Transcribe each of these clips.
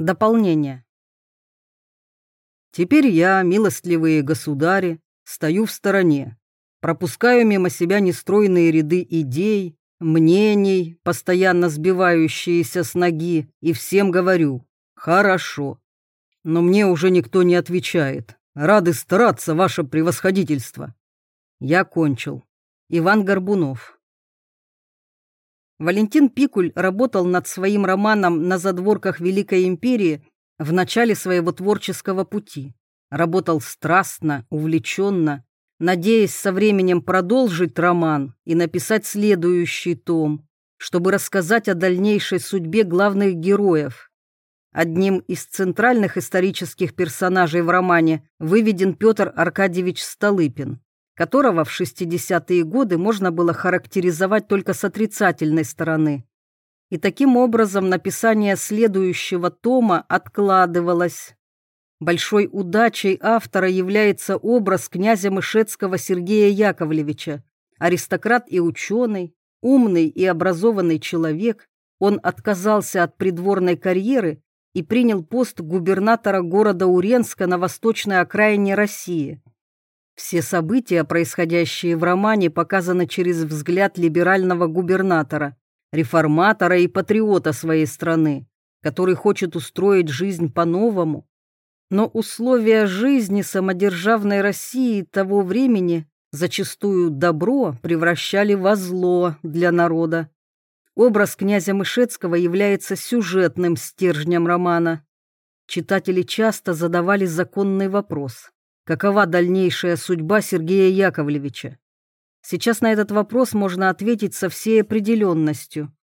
Дополнение. Теперь я, милостливые государи, стою в стороне, пропускаю мимо себя нестройные ряды идей, мнений, постоянно сбивающиеся с ноги, и всем говорю «хорошо». Но мне уже никто не отвечает. Рады стараться, ваше превосходительство. Я кончил. Иван Горбунов. Валентин Пикуль работал над своим романом «На задворках Великой империи» в начале своего творческого пути. Работал страстно, увлеченно, надеясь со временем продолжить роман и написать следующий том, чтобы рассказать о дальнейшей судьбе главных героев. Одним из центральных исторических персонажей в романе выведен Петр Аркадьевич Столыпин, которого в 60-е годы можно было характеризовать только с отрицательной стороны. И таким образом написание следующего тома откладывалось. Большой удачей автора является образ князя Мышецкого Сергея Яковлевича, аристократ и ученый, умный и образованный человек. Он отказался от придворной карьеры и принял пост губернатора города Уренска на восточной окраине России. Все события, происходящие в романе, показаны через взгляд либерального губернатора, реформатора и патриота своей страны, который хочет устроить жизнь по-новому, но условия жизни самодержавной России того времени зачастую добро превращали во зло для народа. Образ князя Мышецкого является сюжетным стержнем романа. Читатели часто задавали законный вопрос. Какова дальнейшая судьба Сергея Яковлевича? Сейчас на этот вопрос можно ответить со всей определенностью.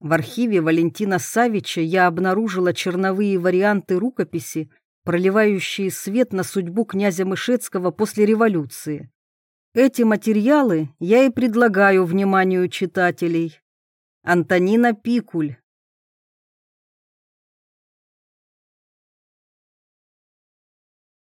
В архиве Валентина Савича я обнаружила черновые варианты рукописи проливающие свет на судьбу князя Мышецкого после революции. Эти материалы я и предлагаю вниманию читателей. Антонина Пикуль.